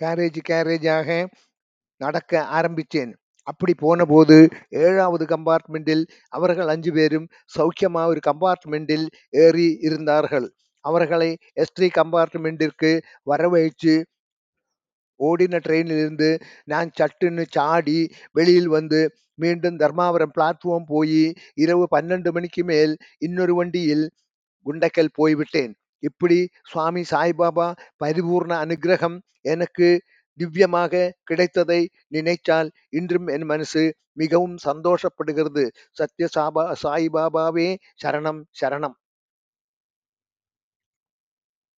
Garage கேரேஜாக நடக்க ஆரம்பிச்சேன் அப்படி போனபோது ஏழாவது கம்பார்ட்மெண்டில் அவர்கள் அஞ்சு பேரும் சௌக்கியமா ஒரு கம்பார்ட்மெண்டில் ஏறி இருந்தார்கள். அவர்களை எஸ்டி கம்பார்ட்மெண்டிற்கு வரவழைச்சு ஓடின ட்ரெயினிலிருந்து நான் சட்டுன்னு சாடி வெளியில் வந்து மீண்டும் தர்மாவரம் பிளாட்ஃபார்ம் போய் இரவு பன்னெண்டு மணிக்கு மேல் இன்னொரு வண்டியில் குண்டக்கல் போய்விட்டேன். இப்படி சுவாமி சாய்பாபா பரிபூர்ண அனுகிரகம் எனக்கு திவ்யமாக கிடைத்ததை நினைத்தால் இன்றும் என் மனசு மிகவும் சந்தோஷப்படுகிறது. சத்ய சாபா சாய்பாபாவே சரணம் சரணம்.